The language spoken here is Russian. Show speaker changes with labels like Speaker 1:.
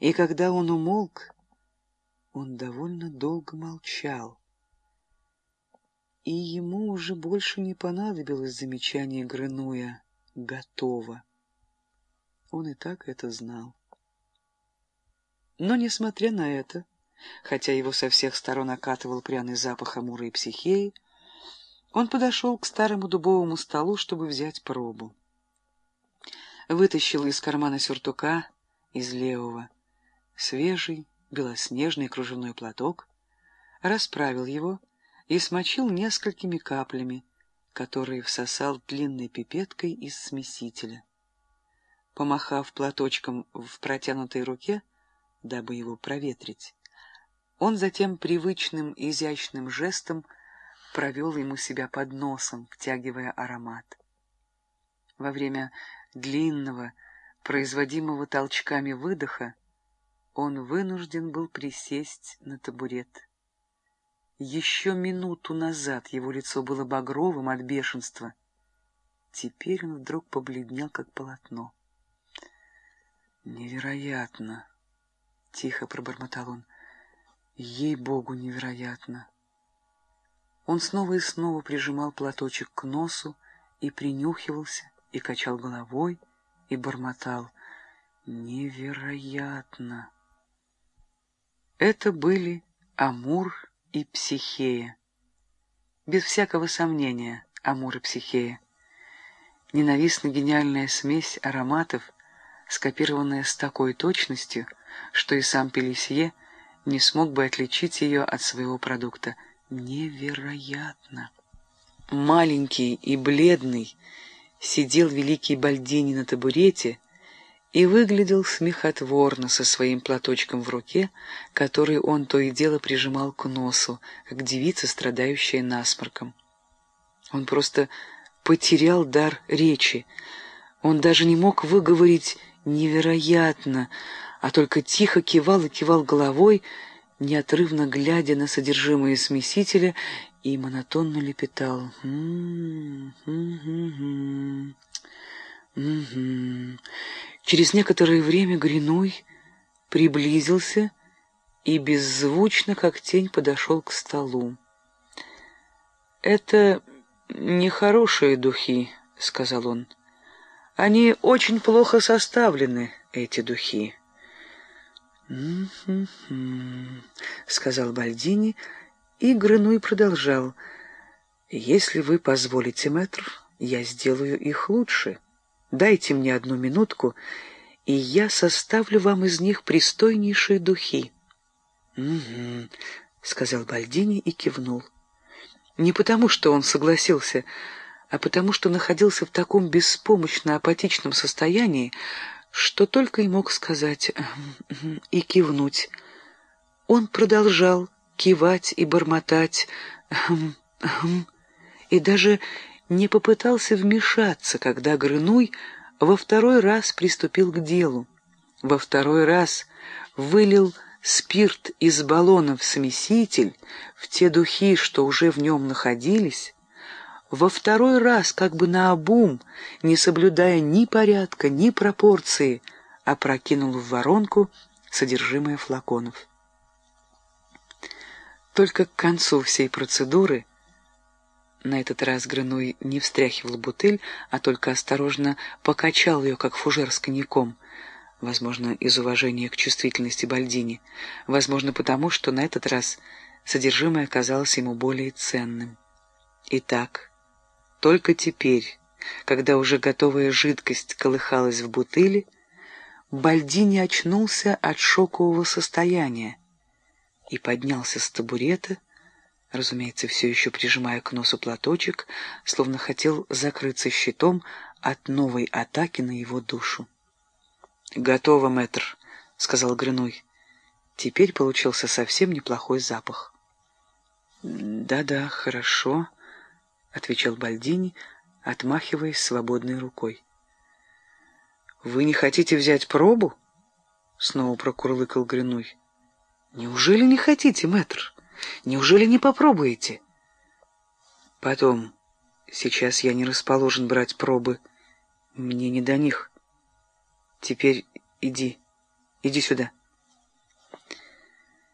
Speaker 1: и когда он умолк, он довольно долго молчал. И ему уже больше не понадобилось замечание Грынуя «готово». Он и так это знал. Но, несмотря на это, хотя его со всех сторон окатывал пряный запах амура и психеи, он подошел к старому дубовому столу, чтобы взять пробу. Вытащил из кармана сюртука, из левого, свежий, белоснежный кружевной платок, расправил его и смочил несколькими каплями, которые всосал длинной пипеткой из смесителя. Помахав платочком в протянутой руке, дабы его проветрить, он затем привычным изящным жестом провел ему себя под носом, втягивая аромат. Во время длинного, производимого толчками выдоха, он вынужден был присесть на табурет. Еще минуту назад его лицо было багровым от бешенства. Теперь он вдруг побледнел, как полотно. «Невероятно!» — тихо пробормотал он. «Ей-богу, невероятно!» Он снова и снова прижимал платочек к носу и принюхивался, и качал головой, и бормотал. «Невероятно!» Это были Амур и Психея. Без всякого сомнения, Амур и Психея. Ненавистно гениальная смесь ароматов, скопированная с такой точностью, что и сам Пелесье не смог бы отличить ее от своего продукта. Невероятно! Маленький и бледный сидел великий Бальдини на табурете, и выглядел смехотворно со своим платочком в руке, который он то и дело прижимал к носу, как девица, страдающая насморком. Он просто потерял дар речи. Он даже не мог выговорить «невероятно», а только тихо кивал и кивал головой, неотрывно глядя на содержимое смесителя, и монотонно лепетал «М-м-м-м-м». Угу. Через некоторое время Гринуй приблизился и беззвучно, как тень, подошел к столу. «Это нехорошие духи», — сказал он. «Они очень плохо составлены, эти духи». Сказал Бальдини, и Гринуй продолжал. «Если вы позволите, мэтр, я сделаю их лучше». Дайте мне одну минутку, и я составлю вам из них пристойнейшие духи. — Угу, — сказал Бальдини и кивнул. Не потому, что он согласился, а потому, что находился в таком беспомощно-апатичном состоянии, что только и мог сказать и кивнуть. Он продолжал кивать и бормотать, и даже не попытался вмешаться, когда Грынуй во второй раз приступил к делу. Во второй раз вылил спирт из баллона в смеситель, в те духи, что уже в нем находились, во второй раз, как бы наобум, не соблюдая ни порядка, ни пропорции, опрокинул в воронку содержимое флаконов. Только к концу всей процедуры на этот раз Грыной не встряхивал бутыль, а только осторожно покачал ее, как фужер с коньяком. Возможно, из уважения к чувствительности Бальдини. Возможно, потому, что на этот раз содержимое оказалось ему более ценным. Итак, только теперь, когда уже готовая жидкость колыхалась в бутыле, Бальдини очнулся от шокового состояния и поднялся с табурета, разумеется, все еще прижимая к носу платочек, словно хотел закрыться щитом от новой атаки на его душу. «Готово, мэтр», — сказал Грыной. Теперь получился совсем неплохой запах. «Да-да, хорошо», — отвечал Бальдини, отмахиваясь свободной рукой. «Вы не хотите взять пробу?» — снова прокурлыкал Грыной. «Неужели не хотите, мэтр?» Неужели не попробуете? Потом, сейчас я не расположен брать пробы. Мне не до них. Теперь иди, иди сюда.